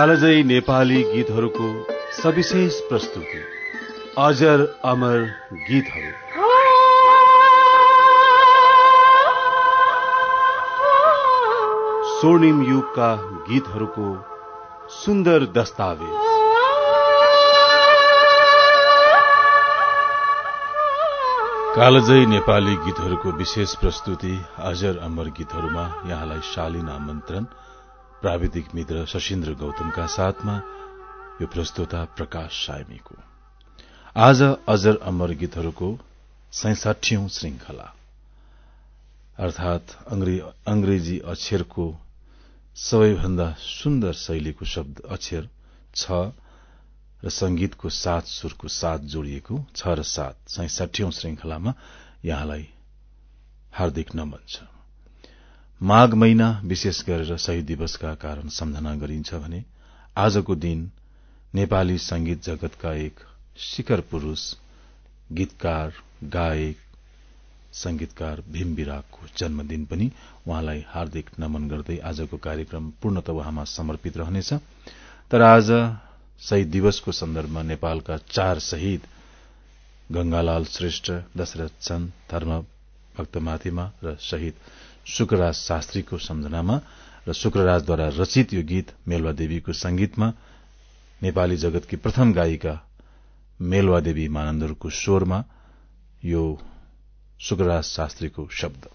कालजयी नेपाली गीतहरूको सविशेष प्रस्तुति। अजर अमर गीतहरू। स्वर्णिम युगका गीतहरूको सुन्दर दस्तावेज। कालजयी नेपाली गीतहरूको विशेष प्रस्तुति अजर अमर गीतहरूमा यहाँलाई शालीन आमन्त्रण प्राविधिक मित्र शशीन्द्र गौतमका साथमा यो प्रस्तुता प्रकाश सायमीको। आज अजर अमर गीतहरूको सैसाठी श्रृंखला। अर्थात अंग्रेजी अक्षरको सबैभन्दा सुन्दर शैलीको शब्द अक्षर छ र संगीतको सात सुरको साथ जोडिएको छ र सात सैसठीौं श्रृंखलामा यहाँलाई हार्दिक नमन छ। माघ महिना विशेष गरेर शहीद दिवसका कारण सम्झना गरिन्छ भने आजको दिन नेपाली संगीत जगतका एक शिखर पुरूष गीतकार गायक संगीतकार भीम विरागको जन्मदिन पनि उहाँलाई हार्दिक नमन गर्दै आजको कार्यक्रम पूर्णत उहाँमा समर्पित रहनेछ। तर आज शहीद दिवसको सन्दर्भमा नेपालका चार शहीद गंगालाल श्रेष्ठ दशरथ चन्द धर्म भक्तमाथिमा र शहीद शुक्रराज शास्त्रीको सम्झनामा र शुक्रराजद्वारा रचित यो गीत मेलवा देवीको संगीतमा नेपाली जगतकी प्रथम गायिका मेलवा देवी मानन्दरको स्वरमा यो शुक्रराज शास्त्रीको शब्द।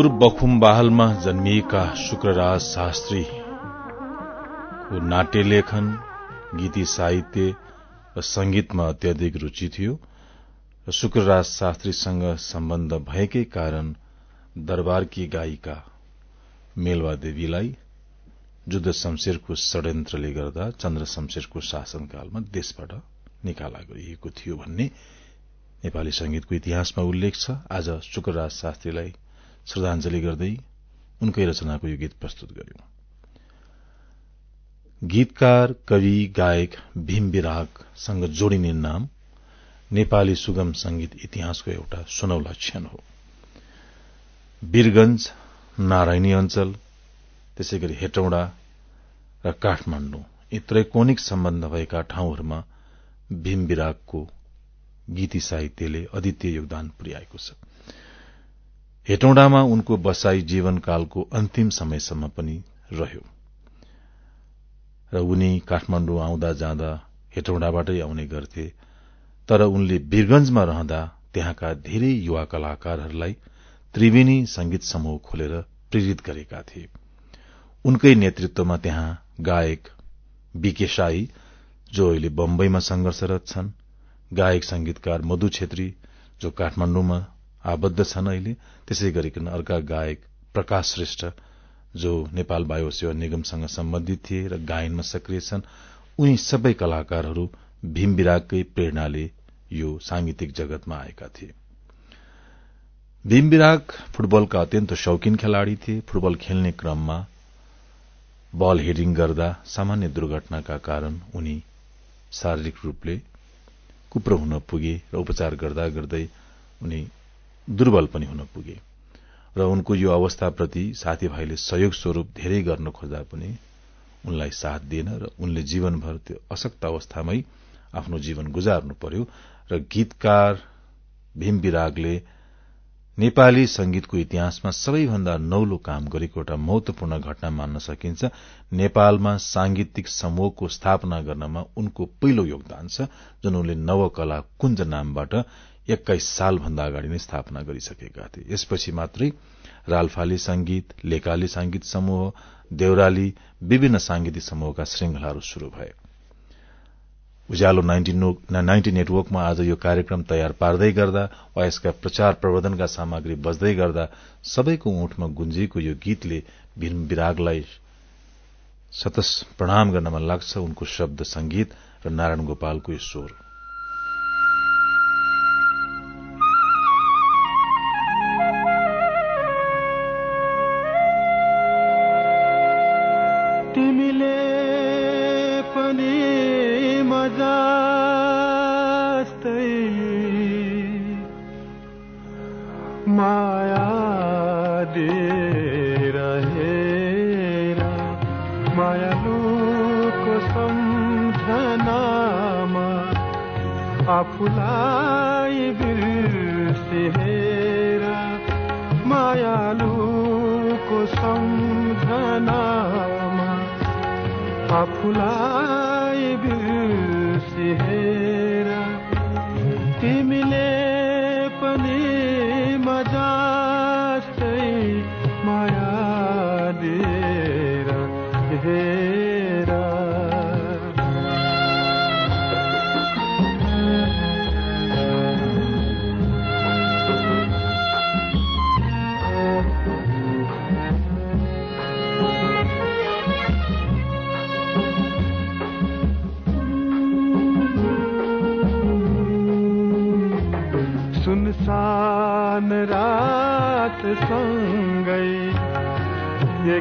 ललितपुर बखुमबाहलमा जन्मिएका शुक्रराज शास्त्री नाट्य लेखन गीती साहित्य र संगीतमा अत्याधिक रूचि थियो र शुक्रराज शास्त्रीसँग सम्बन्ध भएकै कारण दरबारकी गायिका मेलवा देवीलाई जुद्ध शमशेरको षड्यन्त्रले गर्दा चन्द्र शमशेरको शासनकालमा देशबाट निकाला गरिएको थियो भन्ने नेपाली संगीतको इतिहासमा उल्लेख छ। आज शुक्रराज शास्त्रीलाई श्रद्धांजलि गर्दै उनकै रचनाको यो गीत प्रस्तुत गर्यौं। गीतकार कवि गायक भीम विरागसँग जोडिने नाम नेपाली सुगम संगीत इतिहासको एउटा सुनौला क्षण हो। वीरगंज नारायणी अञ्चल त्यसै गरी हेटौँडा र काठमाण्डु यी त्रैकोणिक सम्बन्ध भएका ठाउँहरूमा भीम विरागको गीती साहित्यले अद्वितीय योगदान पुर्याएको छ। हेटौँडामा उनको बसाई जीवनकालको अन्तिम समयसम्म पनि रह्यो। र उनी काठमाण्डु आउँदा जाँदा हेटौँडाबाटै आउने गर्थे तर उनले वीरगंजमा रहँदा त्यहाँका धेरै युवा कलाकारहरूलाई त्रिवेणी संगीत समूह खोलेर प्रेरित गरेका थिए। उनकै नेतृत्वमा त्यहाँ गायक बीके शाही जो अहिले बम्बईमा संघर्षरत छन् गायक संगीतकार मधु छेत्री जो काठमाण्डुमा आबद्ध छन् अहिले। त्यसै गरिकन अर्का गायक प्रकाश श्रेष्ठ जो नेपाल वायु सेवा निगमसँग सम्बन्धित थिए र गायनमा सक्रिय छन् उनी सबै कलाकारहरू भीम विरागकै प्रेरणाले यो सांगीतिक जगतमा आएका थिए। भीम विराग फुटबलका अत्यन्त शौकिन खेलाड़ी थिए। फुटबल खेल्ने क्रममा बल हिडिङ गर्दा सामान्य दुर्घटनाका कारण उनी शारीरिक रूपले कुप्रो हुन पुगे र उपचार गर्दा गर्दै उनी दुर्बल पनि हुन पुगे। र उनको यो अवस्थाप्रति साथीभाइले सहयोग स्वरूप धेरै गर्न खोज्दा पनि उनलाई साथ दिएन र उनले जीवनभर त्यो अशक्त अवस्थामै आफ्नो जीवन गुजार्नु पर्यो र गीतकार भीम विरागले नेपाली संगीतको इतिहासमा सबैभन्दा नौलो काम गरेको एउटा महत्वपूर्ण घटना मान्न सकिन्छ। नेपालमा सांगीतिक समूहको स्थापना गर्नमा उनको पहिलो योगदान छ जुन उनले नवकला कुञ्ज नामबाट एक्काइस सालभन्दा अगाडि नै स्थापना गरिसकेका थिए। यसपछि मात्रै रालफाली संगीत लेकाली संगीत समूह देउराली विभिन्न सांगीतिक समूहका श्रृंखलाहरू शुरू भए। उज्यालो नाइन्टी नेटवर्कमा आज यो कार्यक्रम तयार पार्दै गर्दा वा यसका प्रचार प्रवर्धनका सामग्री बज्दै गर्दा सबैको ऊँटमा गुन्जिएको यो गीतले भीम विरागलाई सतस प्रणाम गर्न मन लाग्छ। उनको शब्द संगीत र नारायण गोपालको यो स्वर। अरूको सम्झनामा आफूलाई है।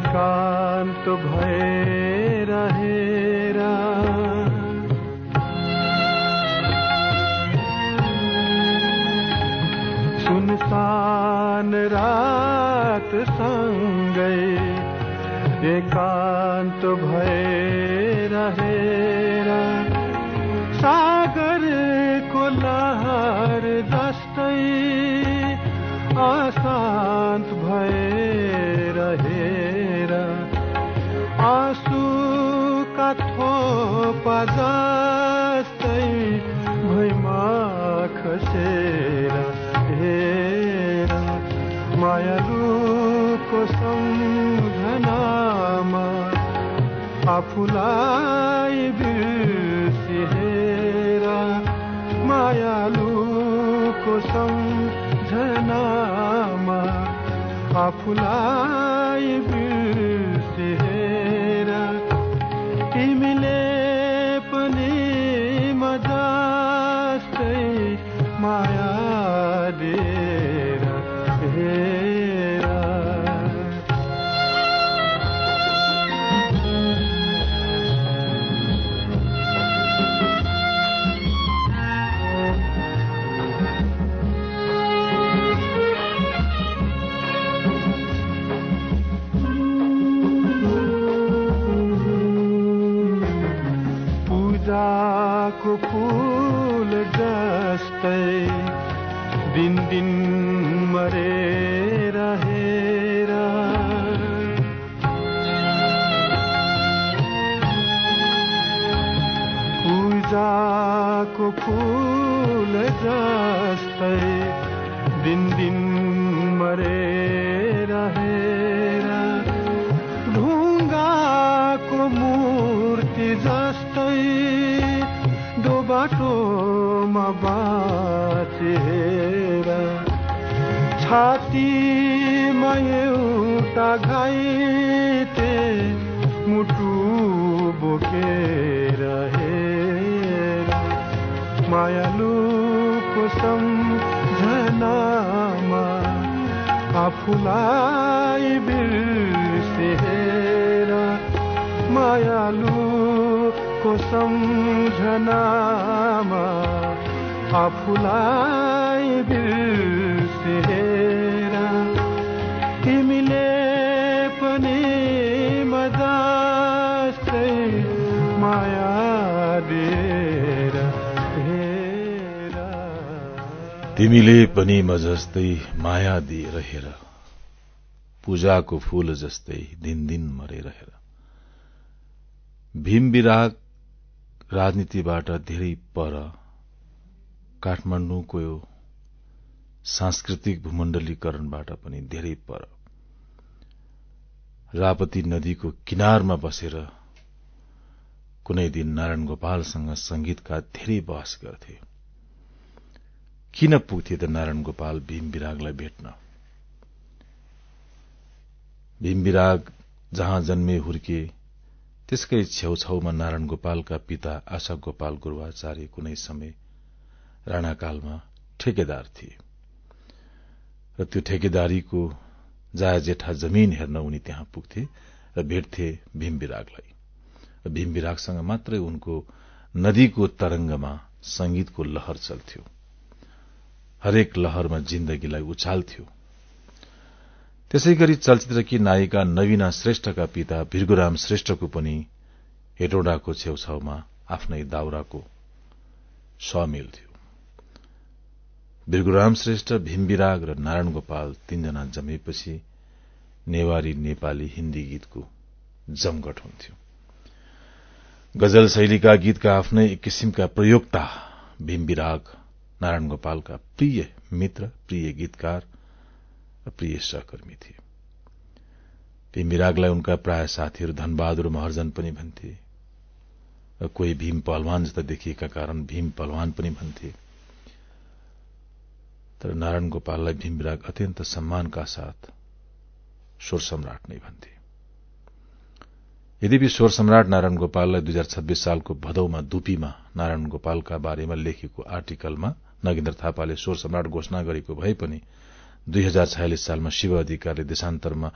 sky. रूपा जस्तै भुइँमा खसेर हेर। मायालुको सम्झनामा आफूलाई बिर्सिहेर मायालुको सम्झनामा आफूलाई दिन दिन मरेर हेर ढुङ्गाको मूर्ति जस्तै दो बाटोमा बाँचेर छातीमा एउटा घाइते मुटु बोकेर हेर मायालुको आफूलाई बिर्सेर मायालुको सम्झनामा आफूलाई बिर्सेर तिमीले पनि मजास्तै माया दिएर तिमीले पनि म जस्तै माया दिएर हेर। पूजाको फूल जस्तै दिन दिन मरेर हेर भीम विराग राजनीतिबाट धेरै पर काठमाण्डुको यो सांस्कृतिक भूमण्डलीकरणबाट पनि धेरै पर। रापती नदीको किनारमा बसेर कुनै दिन नारायण गोपालसँग संगीतका धेरै बहस गर्थे। किन पुग्थे त नारायण गोपाल भीम विरागलाई भेट्न? भीम विराग जहाँ जन्मे हुर्के त्यसकै छेउछाउमा नारायण गोपालका पिता आशा गोपाल गुरूवाचार्य कुनै समय राणाकालमा ठेकेदार थिए। र त्यो ठेकेदारीको जाया जेठा जमीन हेर्न उनी त्यहाँ पुग्थे र भेट्थे भीम विरागलाई र भीम विरागसँग मात्रै उनको नदीको तरंगमा संगीतको लहर चल्थ्यो। हरेक लहरमा जिन्दगीलाई उछाल्थ्यो। त्यसै गरी चलचित्रकी नायिका नवीना श्रेष्ठका पिता भिर्गुराम श्रेष्ठको पनि हेटौडाको छेउछाउमा आफ्नै दाउराको समिल थियो। भिर्गुराम श्रेष्ठ भीमविराग र नारायण गोपाल तीनजना जमेपछि नेवारी नेपाली हिन्दी गीतको जमघट हुन्थ्यो। गजल शैलीका गीतका आफ्नै एक किसिमका प्रयोगता भीमविराग नारायण गोपालका प्रिय मित्र प्रिय गीतकार प्रिय सहकर्मी थिए भीमविरागलाई उनका प्राय साथीहरू धनबहादुर महर्जन पनि भन्थे र कोही भीम पहलवान जस्ता देखिएका कारण भीम पहलवान पनि भन्थे तर नारायण गोपाललाई भीमविराग अत्यन्त सम्मानका साथ स्वर सम्राट नै भन्थे यद्यपि स्वर सम्राट नारायण गोपाललाई दुई हजार छब्बीस सालको भदौमा दुपीमा नारायण गोपालका बारेमा लेखेको आर्टिकलमा नगेन्द्र थापाले स्वर सम्राट घोषणा गरेको भए पनि दुई हजार छयालिस सालमा शिव अधिकारले देशान्तरमा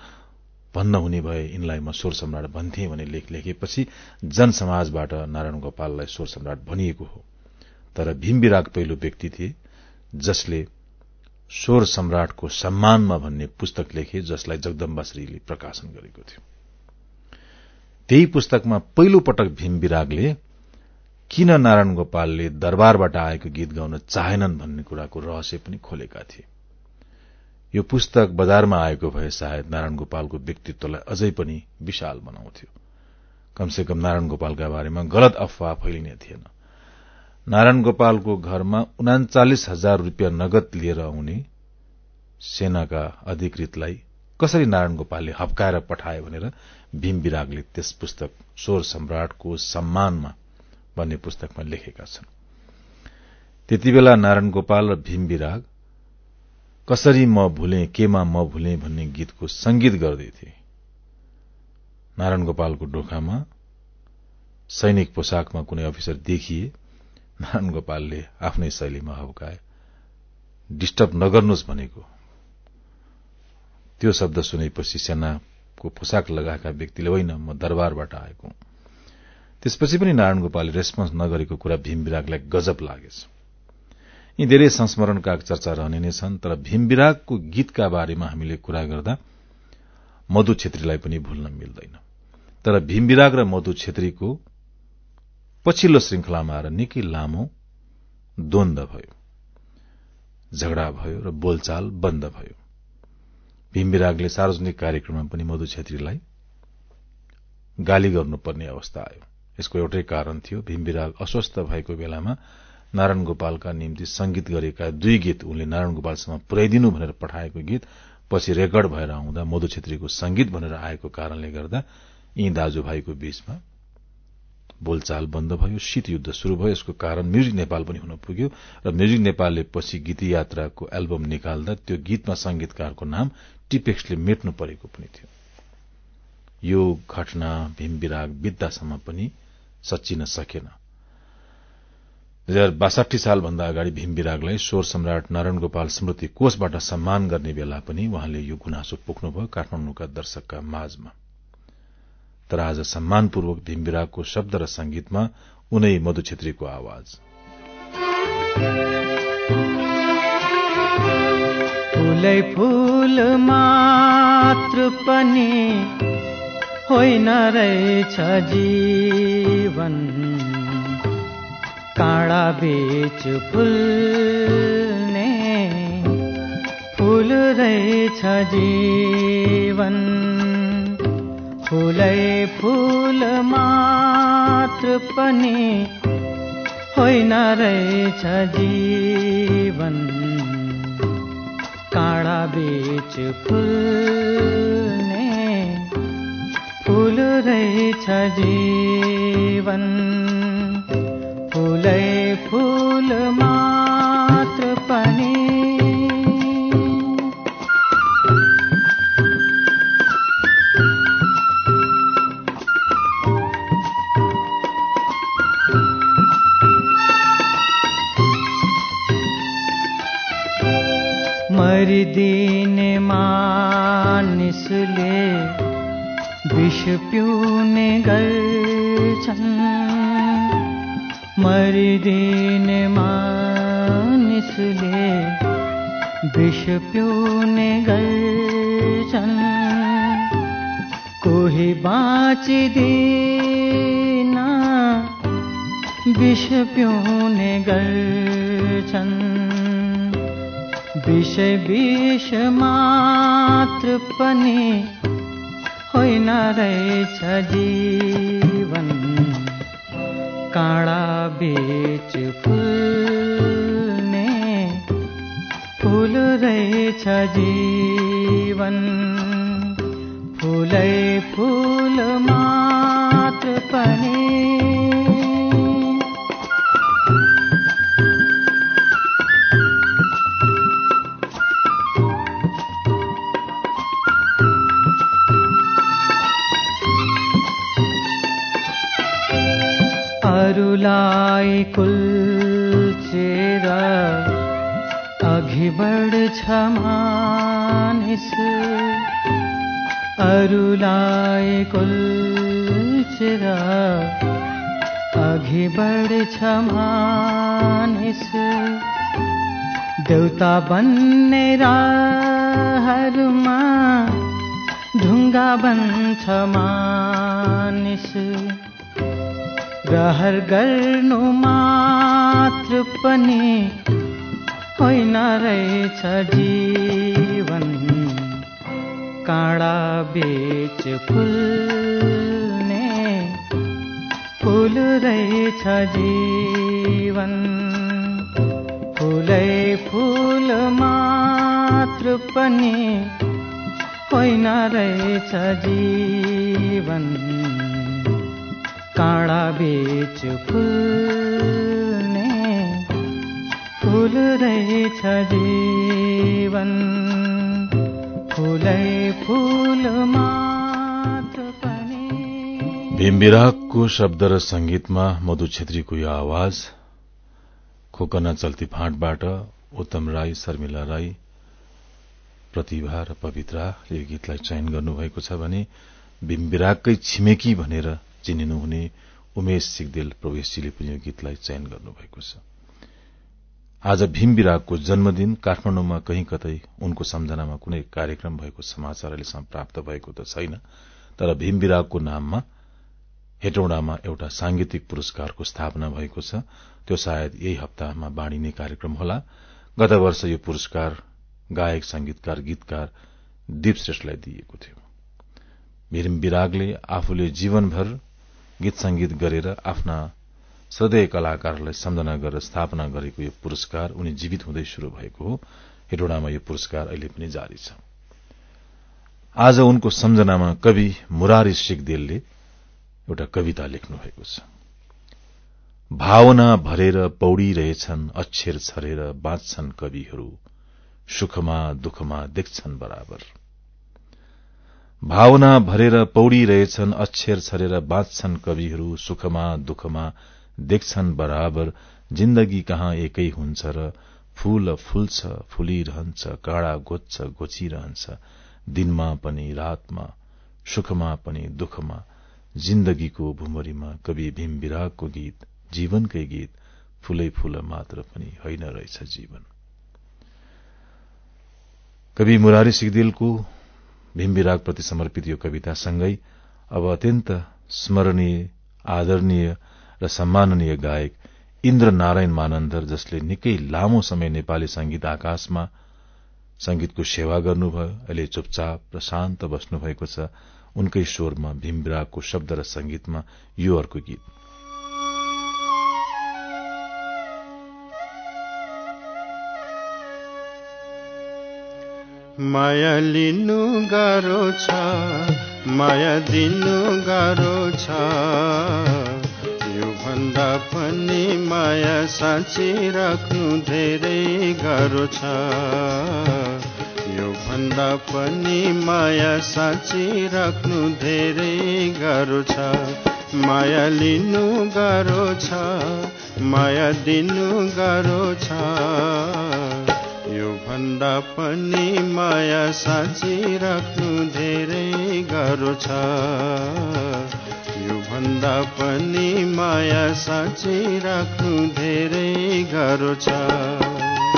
भन्न हुने भए यिनलाई म स्वर सम्राट भन्थे भने लेख लेखेपछि जनसमाजबाट नारायण गोपाललाई स्वर सम्राट भनिएको हो। तर भीम विराग पहिलो व्यक्ति थिए जसले स्वर सम्राटको सम्मानमा भन्ने पुस्तक लेखे जसलाई जगदम्बाश्रीले प्रकाशन गरेको थियो। त्यही पुस्तकमा पहिलो पटक भीम विरागले किन नारायण गोपालले दरबारबाट आएको गीत गाउन चाहेनन् भन्ने कुराको रहस्य पनि खोलेका थिए। यो पुस्तक बजारमा आएको भए सायद नारायण गोपालको व्यक्तित्वलाई अझै पनि विशाल बनाउँथ्यो। कमसे कम नारायण गोपालका बारेमा गलत अफवाह फैलिने थिएन। नारायण गोपालको घरमा उनाचालिस हजार रूपियाँ नगद लिएर आउने सेनाका अधिकृतलाई कसरी नारायण गोपालले हप्काएर पठाए भनेर भीम विरागले त्यस पुस्तक स्वर सम्राटको सम्मानमा भन्ने पुस्तकमा लेखेका छन्। त्यति बेला नारायण गोपाल र भीम विराग कसरी म भुले केमा म भुले भन्ने गीतको संगीत गर्दैथे नारायण गोपालको ढोकामा सैनिक पोसाकमा कुनै अफिसर देखिए नारायण गोपालले आफ्नै शैलीमा हौकाए डिस्टर्ब नगर्नुहोस् भनेको। त्यो शब्द सुनेपछि सेनाको पोसाक लगाएका व्यक्तिले होइन म दरबारबाट आएको त्यसपछि पनि नारायण गोपालले रेस्पोन्स नगरेको कुरा भीम विरागलाई गजब लागेछ। यी धेरै संस्मरणका चर्चा रहने नै छन् तर भीम विरागको गीतका बारेमा हामीले कुरा गर्दा मधु छेत्रीलाई पनि भुल्न मिल्दैन। तर भीम विराग र मधु छेत्रीको पछिल्लो श्रृंखलामा आएर निकै लामो द्वन्द भयो। झगडा भयो र बोलचाल बन्द भयो। भीमविरागले सार्वजनिक कार्यक्रममा पनि मधु छेत्रीलाई गाली गर्नुपर्ने अवस्था आयो। यसको एउटै कारण थियो भीमविराग अस्वस्थ भएको बेलामा नारायण गोपालका निम्ति संगीत गरेका दुई गीत उनले नारायण गोपालसम्म पुर्याइदिनु भनेर पठाएको गीत पछि रेकर्ड भएर आउँदा मधु छेत्रीको संगीत भनेर आएको कारणले गर्दा यी दाजुभाइको बीचमा बोलचाल बन्द भयो शीत युद्ध शुरू भयो। यसको कारण म्युजिक नेपाल पनि हुन पुग्यो र म्युजिक नेपालले पछि गीत यात्राको एल्बम निकाल्दा त्यो गीतमा संगीतकारको नाम टिपेक्सले मेट्नु परेको पनि थियो। यो घटना भीमविराग विद्यासम्म पनि सचिन सकेन। दुई हजार बासठी सालभन्दा अगाडि भीमविरागलाई स्वर सम्राट नारायण गोपाल स्मृति कोषबाट सम्मान गर्ने बेला पनि उहाँले यो गुनासो पोख्नुभयो काठमाडौँका दर्शकका माझमा। तर आज सम्मानपूर्वक भीमविरागको शब्द र संगीतमा उनै मधु छेत्रीको आवाज। फुलै फूल मात्र पनि होइन रहेछ जीवन। काँडा बेच फुल्ने फुल रहेछ जीवन। फुलै फुल मात्र पनि होइन रहेछ जीवन। काँडा बेच फुल्ने फुल रहेछ जीवन। फुलै फुल मात्र पनि। मरिदिने मानिसले विष पिउने गर्छन्। मरिदिने मानिसले विष पिउने गर्छन् कोही बाँचिदिन विष पिउने गर्छन् विषय विष मात्र पनि होइन रहेछ जीवन काँडा बेच फुल्ने फुल रहेछ जीवन। फुलै फुल मात्र पनि। अरूलाई कुल्चेर अघि बढ्छ मानिस। अरूलाई कुल्चेर अघि बढ्छ मानिस। देउता बन्ने राहरुमा ढुङ्गा बन्छ मानिस। रहर गर्नु मात्र पनि होइन रहेछ जीवन। काँडा बेच फुल्ने फुल रहेछ जीवन। फुलै फुल मात्र पनि होइन रहेछ जीवन। काँडा बेच फुल्ने फुल रहेछ जीवन फुलै फुल भीमविरागको शब्द र संगीतमा मधु छेत्रीको यो आवाज खोकना चल्ती फाँटबाट उत्तम राई शर्मिला राई प्रतिभा र पवित्राले यो गीतलाई चयन गर्नुभएको छ भने भीमविरागकै छिमेकी भनेर चिनिनुहुने उमेश सिगदेल प्रवेशजीले पनि यो गीतलाई चयन गर्नुभएको छ। आज भीम विरागको जन्मदिन काठमाडौँमा कहीँ कतै उनको सम्झनामा कुनै कार्यक्रम भएको समाचार अहिलेसम्म प्राप्त भएको त छैन तर भीम विरागको नाममा हेटौडामा एउटा सांगीतिक पुरस्कारको स्थापना भएको छ। त्यो सायद यही हप्तामा बाँडिने कार्यक्रम होला। गत वर्ष यो पुरस्कार गायक संगीतकार गीतकार दीप श्रेष्ठलाई दिइएको थियो। भिरिम विरागले आफूले जीवनभर गीत संगीत गरेर आफ्ना श्रद्धेय कलाकारहरूलाई सम्झना गरेर स्थापना गरेको यो पुरस्कार उनी जीवित हुँदै शुरू भएको हो। हेटौडामा यो पुरस्कार अहिले पनि जारी छ। आज उनको सम्झनामा कवि मुरारी सिगदेलले एउटा कविता लेख्नु भएको छ। भावना भरेर पौडिरहेछन् अक्षर छरेर बाँच्छन् कविहरू सुखमा दुःखमा देख्छन् बराबर। भावना भरेर पौडिरहेछन् अक्षर छरेर बाँच्छन् कविहरू सुखमा दुःखमा देख्छन् बराबर जिन्दगी कहाँ एकै हुन्छ र फूल फुल्छ फुलिरहन्छ काँडा गोच्छ गोचिरहन्छ दिनमा पनि रातमा सुखमा पनि दुःखमा जिन्दगीको भुमरीमा कवि भीम विरागको गीत जीवनकै गीत फूलै फूल मात्र पनि होइन रहेछ जीवन। कवि मुरारी सिगदेलको भीम विरागप्रति समर्पित यो कवितासँगै अब अत्यन्त स्मरणीय आदरणीय र सम्माननीय गायक इन्द्र नारायण मानन्दर जसले निकै लामो समय नेपाली संगीत आकाशमा संगीतको सेवा गर्नुभयो अहिले चुपचाप र शान्त बस्नुभएको छ। उनकै स्वरमा भीमविरागको शब्द र संगीतमा यो अर्को गीत। माया लिनु गाह्रो छ माया दिनु गाह्रो छ। यो भन्दा पनि माया साँची राख्नु धेरै गाह्रो छ। यो भन्दा पनि माया साँची राख्नु धेरै गाह्रो छ। माया लिनु गाह्रो छ माया दिनु गाह्रो छ। यो भन्दा पनि माया साँची राख्नु धेरै गाह्रो छ। यो भन्दा पनि माया साँची राख्नु धेरै गाह्रो छ।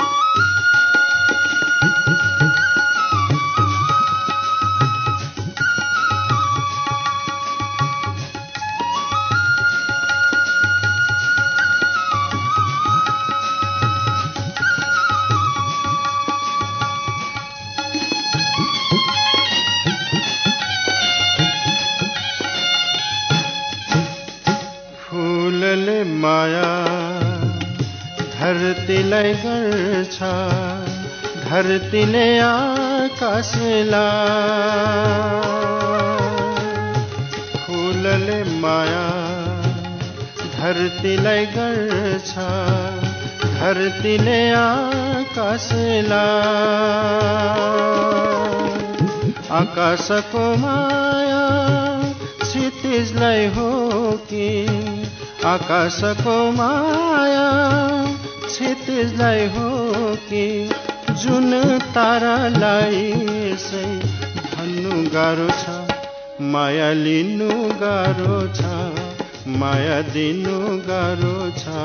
धरतीलाई गर्छ धरतीले आकाशलाई फुलले माया धरतीलाई गर्छ धरतीले आकाशलाई आकाशको माया क्षितिजलाई हो कि आकाशको माया क्षितिजलाई हो कि जुन तारालाई यसै भन्नु गाह्रो छ माया लिनु गाह्रो छ माया दिनु गाह्रो छ।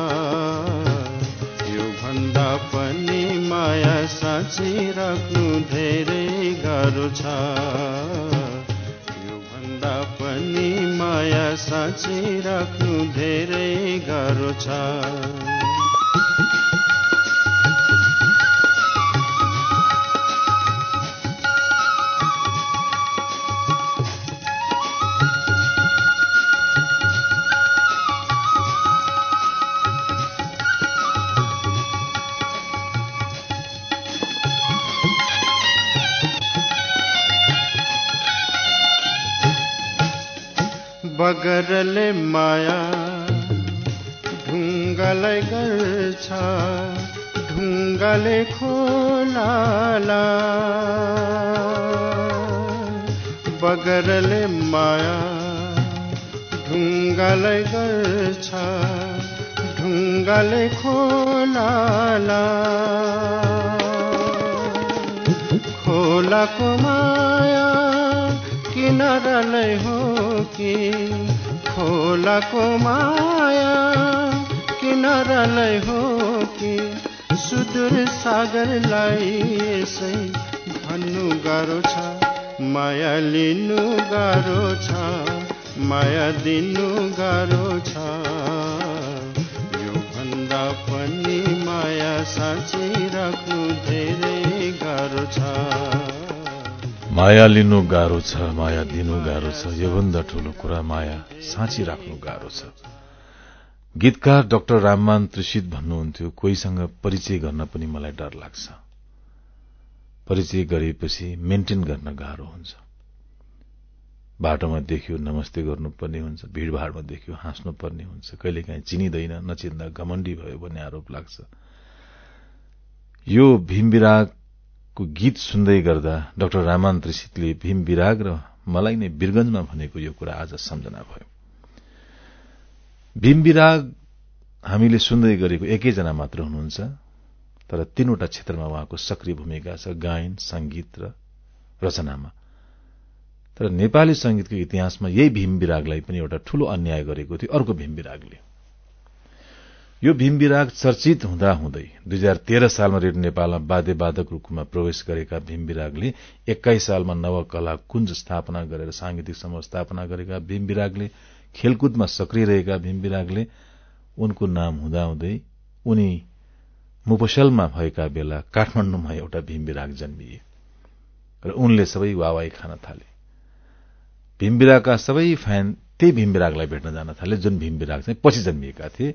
यो भन्दा पनि माया साँची राख्नु धेरै गाह्रो छ। यो भन्दा पनि माया साँची राख्नु धेरै गाह्रो छ। बगरले माया ढुङ्गालाई गर्छ ढुङ्गाले खोलाला। बगरले माया ढुङ्गालाई गर्छ ढुङ्गाले खोलाला। खोलाको माया किनारालाई हो कि खोलाको माया किनारालाई हो कि सुदूर सागरलाई यसै भन्नु गाह्रो छ माया लिनु गाह्रो छ माया दिनु गाह्रो छ। यो भन्दा साँची राख्नु धेरै गाह्रो छ। माया लिनु गाह्रो छ माया दिनु गाह्रो छ योभन्दा ठूलो कुरा माया साँची राख्नु गाह्रो छ। गीतकार डाक्टर राममान त्रिषित भन्नुहुन्थ्यो कोहीसँग परिचय गर्न पनि मलाई डर लाग्छ। परिचय गरेपछि मेन्टेन गर्न गाह्रो हुन्छ। बाटोमा देख्यो नमस्ते गर्नुपर्ने हुन्छ भीड़भाड़मा देख्यो हाँस्नुपर्ने हुन्छ कहिलेकाहीँ चिनिँदैन नचिन्दा घमण्डी भयो भन्ने आरोप लाग्छ। यो भीम विरागको गीत सुन्दै गर्दा डाक्टर रामान त्रिषितले भीम विराग र मलाई नै वीरगंजमा भनेको यो कुरा आज सम्झना भयो। भीम विराग हामीले सुन्दै गरेको एकैजना मात्र हुनुहुन्छ तर तीनवटा क्षेत्रमा उहाँको सक्रिय भूमिका छ गायन संगीत र रचनामा। तर नेपाली संगीतको इतिहासमा यही भीम विरागलाई पनि एउटा ठूलो अन्याय गरेको थियो अर्को भीम विरागले। यो भीम विराग चर्चित हुँदा हुँदै दुई हजार तेह्र सालमा रेडियो नेपालमा वाद्यवादक रूपमा प्रवेश गरेका भीम विरागले एक्काइस सालमा नवकला कुञ्ज स्थापना गरेर सांगीतिक समूह स्थापना गरेका भीम विरागले खेलकुदमा सक्रिय रहेका भीम विरागले उनको नाम हुँदाहुँदै उनी मुपसलमा भएका बेला काठमाण्डुमा एउटा भीम विराग जन्मिए र उनले सबै वावाई खान थाले। भीम विरागका सबै फ्यान त्यही भीम विरागलाई भेट्न जान थाले जुन भीम विराग चाहिँ पछि जन्मिएका थिए।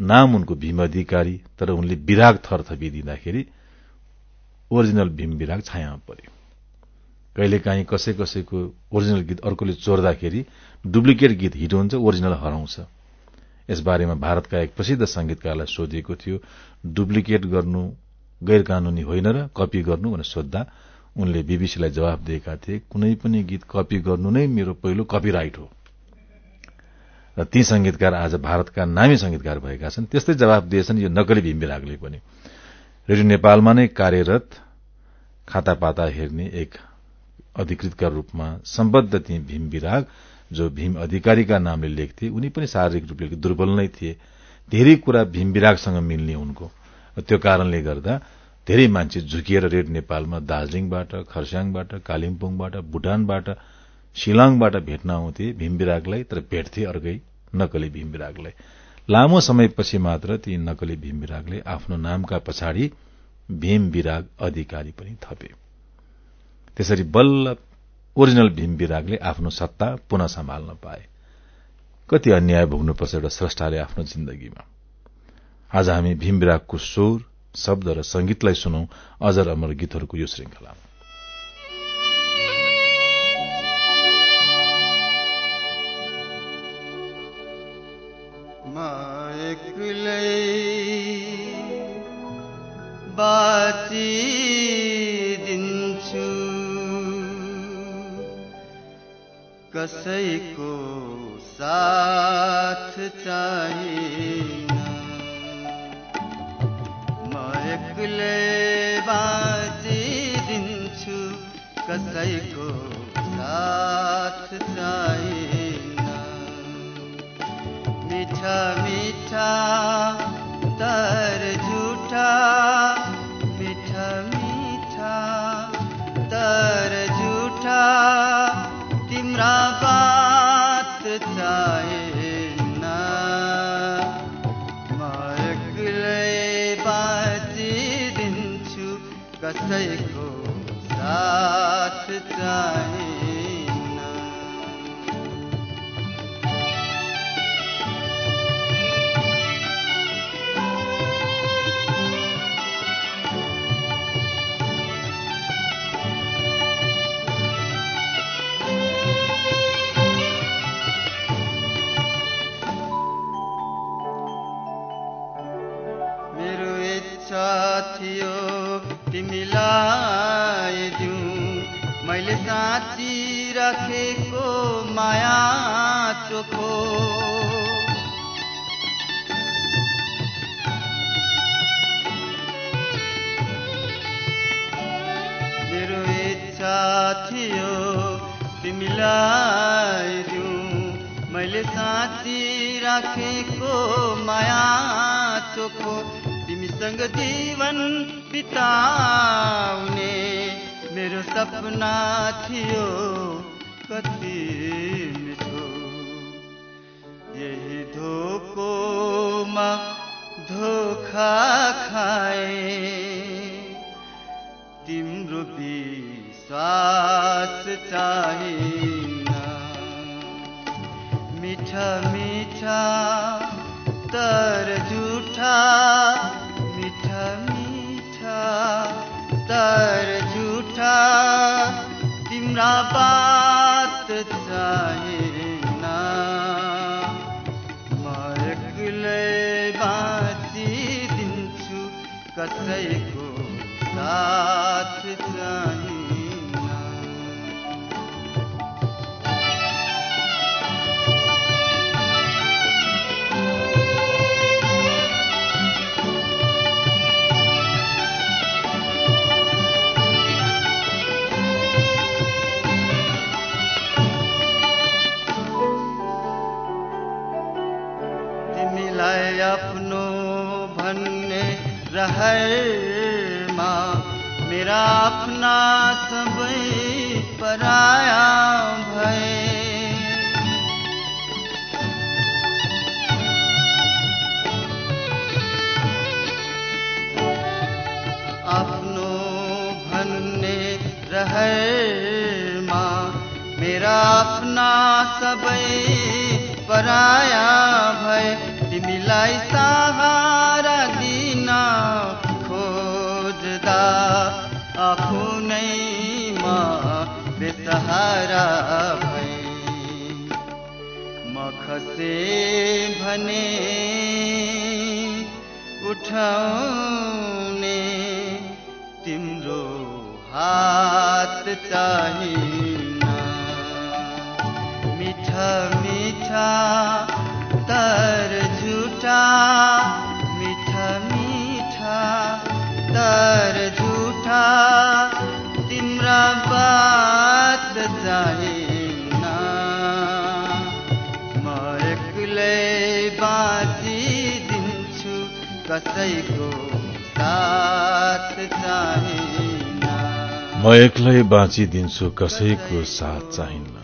नाम उनको भीम अधिकारी तर उनले विराग थर थपिदिँदाखेरि ओरिजिनल भीम विराग छायामा पर्यो। कहिलेकाहीँ कसै कसैको ओरिजिनल गीत अर्कोले चोर्दाखेरि डुप्लिकेट गीत हिट हुन्छ ओरिजिनल हराउँछ। यसबारेमा भारतका एक प्रसिद्ध संगीतकारलाई सोधिएको थियो डुप्लिकेट गर्नु गैर कानूनी होइन र कपी गर्नु भनेर सोद्धा उनले बीबीसीलाई जवाब दिएका थिए कुनै पनि गीत कपी गर्नु नै मेरो पहिलो कपिराइट हो। र ती संगीतकार आज भारतका नामी संगीतकार भएका छन्। त्यस्तै जवाब दिएछन् यो नकली भीम विरागले पनि। रेडियो नेपालमा नै कार्यरत खाता पाता हेर्ने एक अधिकृतका रूपमा सम्बद्ध ती भीम विराग जो भीम अधिकारीका नामले लेख्थे उनी पनि शारीरिक रूपले दुर्बल नै थिए। धेरै कुरा भीम विरागसँग मिल्ने उनको। त्यो कारणले गर्दा धेरै मान्छे झुकिएर रेड नेपालमा दार्जीलिङबाट खरसाङबाट कालिम्पोङबाट भूटानबाट शिलाङबाट भेट्न आउँथे भीम विरागलाई तर भेट्थे अर्कै नकली भीम विरागलाई लामो समयपछि मात्र ती नकली भीम विरागले आफ्नो नामका पछाडि भीम विराग अधिकारी पनि थपे। त्यसरी बल्ल ओरिजिनल भीम विरागले आफ्नो सत्ता पुनः सम्हाल्न पाए। कति अन्याय भोग्नुपर्छ एउटा स्रष्टाले आफ्नो जिन्दगीमा। आज हामी भीम विरागको स्वर शब्द र संगीतलाई सुनौ। अजर अमर गीतहरूको यो श्रृंखलामा कसैको थियो तिमीलाई दिउँ। मैले साँची राखेको माया चोखो। मेरो इच्छा थियो तिमीलाई दिउँ। मैले साँची राखेको माया चोखो। तिमीसँग जीवन बिताउने मेरो सपना थियो कति मिठो। यही धोकोमा धोखा खाए। तिम्रो विश्वास चाहिन मीठा मीठा तर झुठा तर झुठा तिम्रा बात चाहिन म एक्लै बाँचिदिन्छु कसैको साथ कसैको साथ चाहिन। म एक्लै बाँचिदिन्छु कसैको साथ चाहिन्न।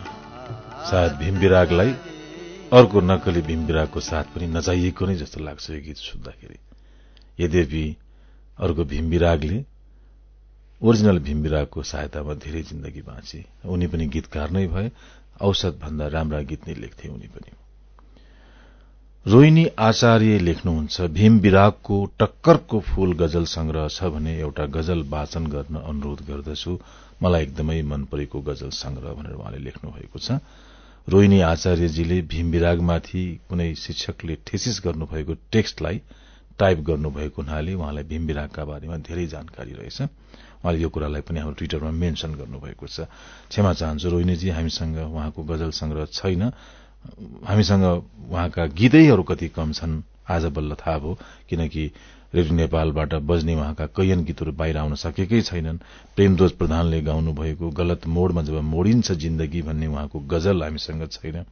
सायद भीमविरागलाई अर्को नक्कली भीमविरागको साथ पनि नचाहिएको नै जस्तो लाग्छ यो गीत सुन्दाखेरि। यद्यपि अर्को भीमविरागले ओरिजिनल भीमविरागको सहायतामा धेरै जिन्दगी बाँचे। उनी पनि गीतकार नै भए औसत भन्दा राम्रा गीत नै लेख्थे उनी पनि। रोहिणी आचार्य लेख्नुहुन्छ भीम विरागको टक्करको फूल गजल संग्रह छ भने एउटा गजल वाचन गर्न अनुरोध गर्दछु। मलाई एकदमै मन परेको गजल संग्रह भनेर उहाँले लेख्नु भएको छ। रोहिणी आचार्यजीले भीम विरागमाथि कुनै शिक्षकले थेसिस गर्नुभएको टेक्स्टलाई टाइप गर्नुभएको हुनाले उहाँलाई भीम विरागका बारेमा धेरै जानकारी रहेछ। उहाँले यो कुरालाई पनि हाम्रो ट्विटरमा मेन्सन गर्नुभएको छ। क्षमा चाहन्छु रोहिणीजी हामीसँग उहाँको गजल संग्रह छैन। हामीसँग उहाँका गीतैहरू कति कम छन् आज बल्ल थाहा भयो किनकि रेडियो नेपालबाट बज्ने उहाँका कैयन गीतहरू बाहिर आउन सकेकै छैनन्। प्रेमध्वज प्रधानले गाउनु भएको गलत मोडमा जब मोडिन्छ जिन्दगी भन्ने उहाँको गजल हामीसँग छैन।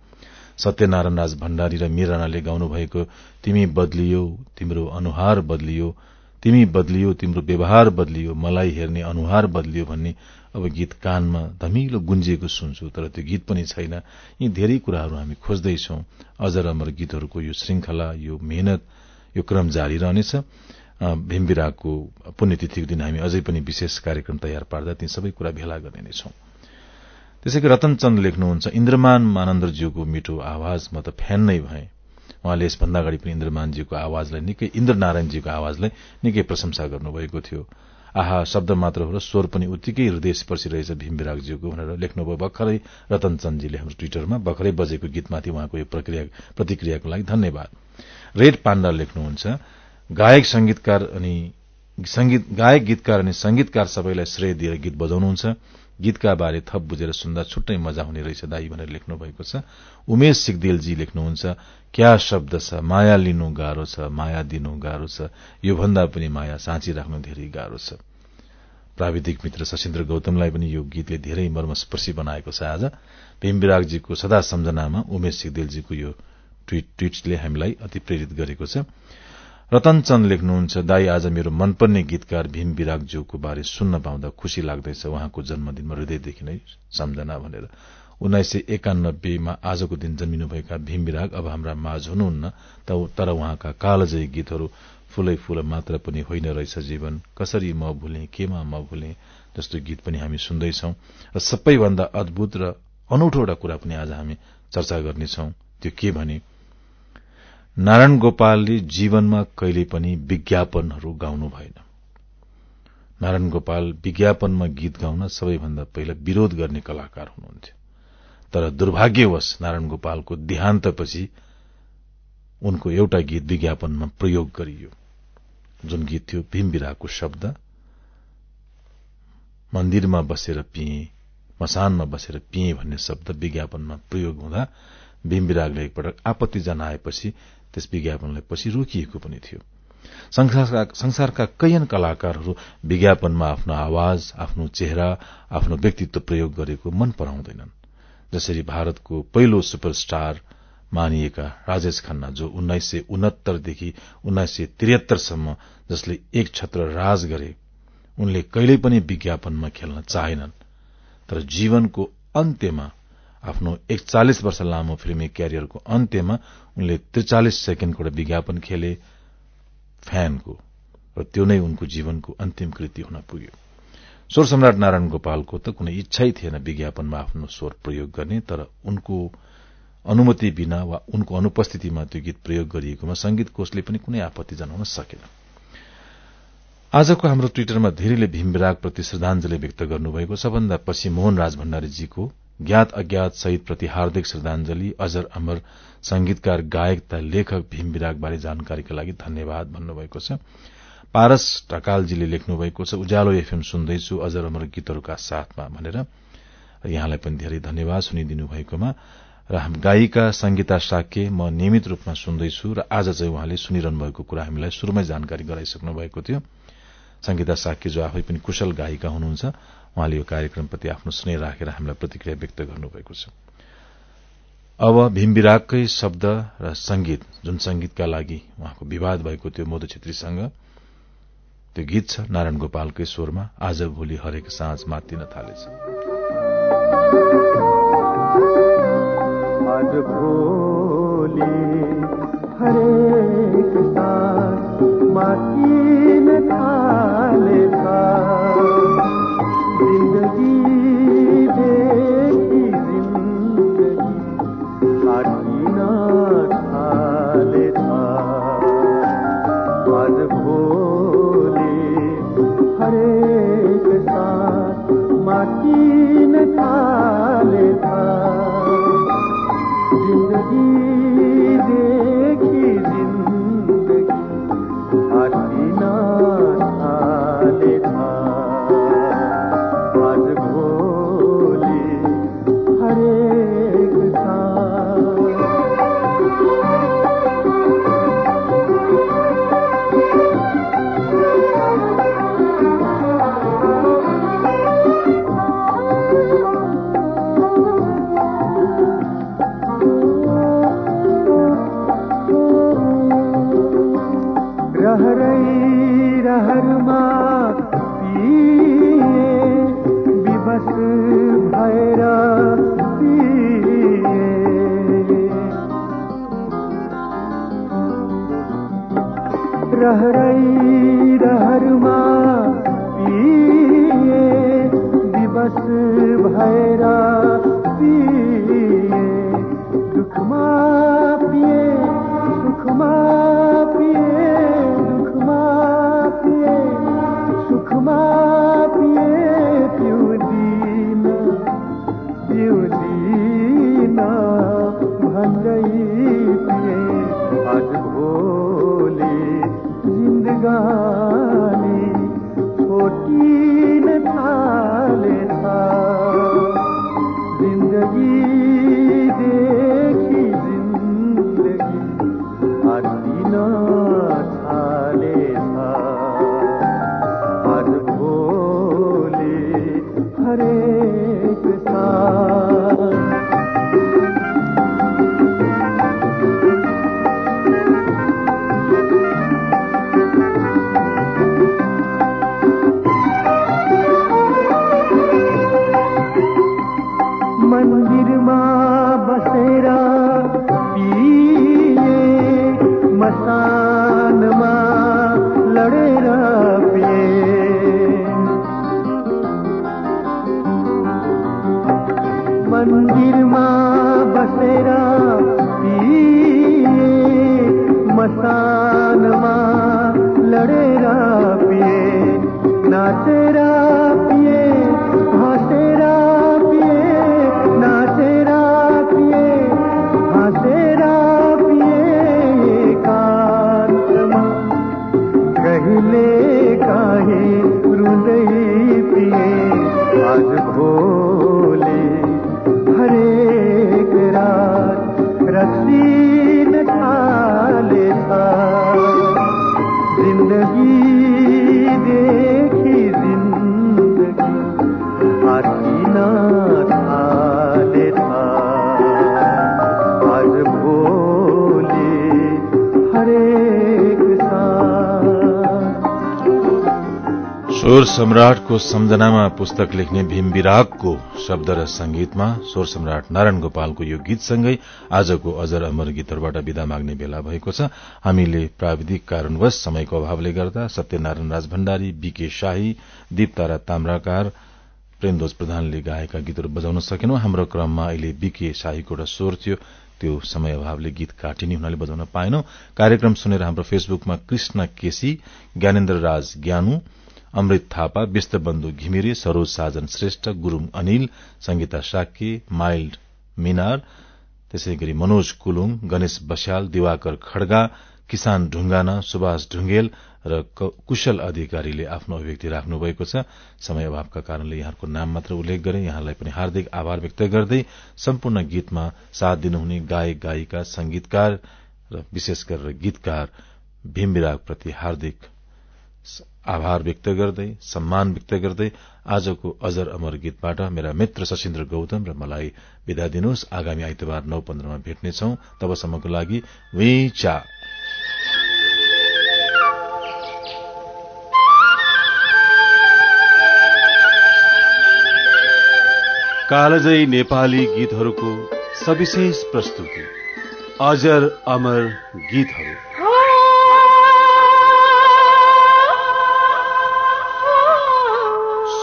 सत्यनारायण राज भण्डारी र मीर राणाले गाउनु भएको तिमी बदलियो तिम्रो अनुहार बदलियो तिमी बदलियो तिम्रो व्यवहार बदलियो मलाई हेर्ने अनुहार बदलियो भन्ने अब गीत कानमा धमिलो गुन्जिएको सुन्छु तर त्यो गीत पनि छैन। यी धेरै कुराहरू हामी खोज्दैछौ। अजर अमर गीतहरूको यो श्रृंखला यो मेहनत यो क्रम जारी रहनेछ। भीमविरागको पुण्यतिथिको दिन हामी अझै पनि विशेष कार्यक्रम तयार पार्दा ती सबै कुरा भेला गर्ने नै छौं। त्यसै गरी रतनचन्द लेख्नुहुन्छ इन्द्रमान मानन्दरज्यूको मिठो आवाज म त फ्यान नै भए। उहाँले यसभन्दा अगाडि पनि इन्द्रमानजीको आवाजलाई निकै इन्द्रनारायणजीको आवाजलाई निकै प्रशंसा गर्नुभएको थियो। आहा शब्द मात्र हो र स्वर पनि उत्तिकै हृदय स्पर्शी रहेछ भीमविरागज्यूको भनेर लेख्नुभयो भर्खरै रतनचन्दजीले हाम्रो ट्विटरमा भर्खरै बजेको गीतमाथि उहाँको यो प्रतिक्रियाको लागि धन्यवाद। रेड पाण्डा लेख्नुहुन्छ गायक संगीतकार अनि संगीत गायक गीतकार अनि संगीतकार सबैलाई श्रेय दिएर गीत बजाउनुहुन्छ। गीतका बारे थप बुझेर सुन्दा छुट्टै मजा हुने रहेछ दाई भनेर लेख्नु भएको छ। उमेश सिगदेलजी लेख्नुहुन्छ क्या शब्द छ? माया लिनु गाह्रो छ माया दिनु गाह्रो छ। यो भन्दा पनि माया साँची राख्नु धेरै गाह्रो छ। प्राविधिक मित्र सशिन्द्र गौतमलाई पनि यो गीतले धेरै मर्मस्पर्शी बनाएको छ आज। भीमविरागजीको सदा सम्झनामा उमेश सिगदेलजीको यो ट्वीट ट्वीट्सले हामीलाई अति प्रेरित गरेको छ। रतनचन्द लेख्नुहुन्छ दाई आज मेरो मनपर्ने गीतकार भीम विरागज्यूको बारे सुन्न पाउँदा खुशी लाग्दैछ। उहाँको जन्मदिनमा हृदयदेखि नै सम्झना भनेर। उन्नाइस सय एकानब्बेमा आजको दिन जन्मिनुभएका भीम विराग अब हाम्रा माझ हुनुहुन्न तर उहाँका कालजयी गीतहरू फूलै फूल मात्र पनि होइन रहेछ जीवन। कसरी म भुले केमा म भुले जस्तो गीत पनि हामी सुन्दैछौ। र सबैभन्दा अद्भुत र अनौठो एउटा कुरा पनि आज हामी चर्चा गर्नेछौ। त्यो के भने नारायण गोपालले जीवनमा कहिले पनि विज्ञापनहरू गाउनु भएन। नारायण गोपाल विज्ञापनमा गीत गाउन सबैभन्दा पहिला विरोध गर्ने कलाकार हुनुहुन्थ्यो। तर दुर्भाग्यवश नारायण गोपालको देहान्तपछि उनको एउटा गीत विज्ञापनमा प्रयोग गरियो। जुन गीत थियो भीम विराको शब्द मन्दिरमा बसेर पिए मसानमा बसेर पिए भन्ने शब्द विज्ञापनमा प्रयोग हुँदा भीम विरागले एकपटक आपत्ति जनाएपछि त्यस विज्ञापनलाई पछि रोकिएको पनि थियो। संसारका कैयन कलाकारहरू विज्ञापनमा आफ्नो आवाज आफ्नो चेहरा आफ्नो व्यक्तित्व प्रयोग गरेको मन पराउँदैनन्। जसरी भारतको पहिलो सुपरस्टार मानिएका राजेश खन्ना जो उन्नाइस सय उनहत्तरदेखि उन्नाइस सय त्रिहत्तरसम्म जसले एक छत्र राज गरे उनले कहिल्यै पनि विज्ञापनमा खेल्न चाहेनन्। तर जीवनको अन्त्यमा आफ्नो एकचालिस वर्ष लामो फिल्मी क्यारियरको अन्त्यमा उनले त्रिचालिस सेकेण्डको एउटा विज्ञापन खेले फ्यानको र त्यो नै उनको जीवनको अन्तिम कृति हुन पुग्यो। स्वर सम्राट नारायण गोपालको त कुनै इच्छै थिएन विज्ञापनमा आफ्नो स्वर प्रयोग गर्ने तर उनको अनुमति बिना वा उनको अनुपस्थितिमा त्यो गीत प्रयोग गरिएकोमा संगीत कोषले पनि कुनै आपत्ति जनाउन सकेन। आजको हाम्रो ट्विटरमा धेरैले भीमविरागप्रति श्रद्धाञ्जली व्यक्त गर्नुभएको सबभन्दा पछि मोहन राज भण्डारीजीको ज्ञात अज्ञात शहीद प्रति हार्दिक श्रद्धाञ्जली अजर अमर संगीतकार गायक तथा लेखक भीम विरागबारे जानकारीका लागि धन्यवाद भन्नुभएको छ। पारस ढकालजीले लेख्नु भएको छ उज्यालो एफएम सुन्दैछु अजर अमर गीतहरूका साथमा भनेर। यहाँलाई पनि धेरै धन्यवाद सुनिदिनु भएकोमा। र गायिका संगीता साक्य म नियमित रूपमा सुन्दैछु र आज चाहिँ उहाँले सुनिरहनु भएको कुरा हामीलाई शुरूमै जानकारी गराइसक्नु भएको थियो। संगीता साक्य जो आफै पनि कुशल गायिका हुनुहुन्छ उहाँले यो कार्यक्रमप्रति आफ्नो स्नेह राखेर हामीलाई प्रतिक्रिया व्यक्त गर्नुभएको छ। अब भीमविरागकै शब्द र संगीत जुन संगीतका लागि उहाँको विवाद भएको थियो मोदु छेत्रीसँग त्यो गीत छ नारायण गोपालकै स्वरमा आज भोलि हरेक साँझ मातिन थालेछ। आज हरेक साथ मातीन थालेका रहरै रहरमा पिए विवश भएर पिए। दुखमा पिए सुखमा भन्दै बसेर पिए मसानमा लडेरा पिए नाचेरा स्वर सम्राटको सम्झनामा पुस्तक लेख्ने भीम विरागको शब्द र संगीतमा स्वर सम्राट नारायण गोपालको यो गीतसँगै आजको अजर अमर गीतहरूबाट विदा माग्ने बेला भएको छ। हामीले प्राविधिक कारणवश समयको अभावले गर्दा सत्यनारायण राज भण्डारी बीके शाही दीपतारा ताम्राकार प्रेमध्वज प्रधानले गाएका गीतहरू बजाउन सकेनौं। हाम्रो क्रममा अहिले बीके शाहीको एउटा स्वर थियो। त्यो समय अभावले गीत काटिने हुनाले बजाउन पाएनौं। कार्यक्रम सुनेर हाम्रो फेसबुकमा कृष्ण केसी ज्ञानेन्द्र राज ज्ञानु अमृत थापा विश्वबन्धु घिमिरे सरोज साजन श्रेष्ठ गुरूङ अनिल संगीता साक्य माइल्ड मिनार त्यसै गरी मनोज कुलुङ गणेश बस्याल दिवाकर खड्गा किसान ढुंगाना सुभाष ढुंगेल र कुशल अधिकारीले आफ्नो अभिव्यक्ति राख्नु भएको छ। समय अभावका कारणले यहाँको नाम मात्र उल्लेख गरे। यहाँलाई पनि हार्दिक आभार व्यक्त गर्दै सम्पूर्ण गीतमा साथ दिनुहुने गायक गायिका संगीतकार र विशेष गरेर गीतकार भीम विरागप्रति हार्दिक आभार व्यक्त गर्दै सम्मान व्यक्त गर्दै आजको अजर अमर गीतबाट मेरा मित्र सशिन्द्र गौतम र मलाई विदा दिनुहोस्। आगामी आइतबार नौ पन्ध्रमा भेट्नेछौ। तबसम्मको लागि विचा कालजयी नेपाली गीतहरूको सविशेष प्रस्तुति। अजर अमर गीतहरू।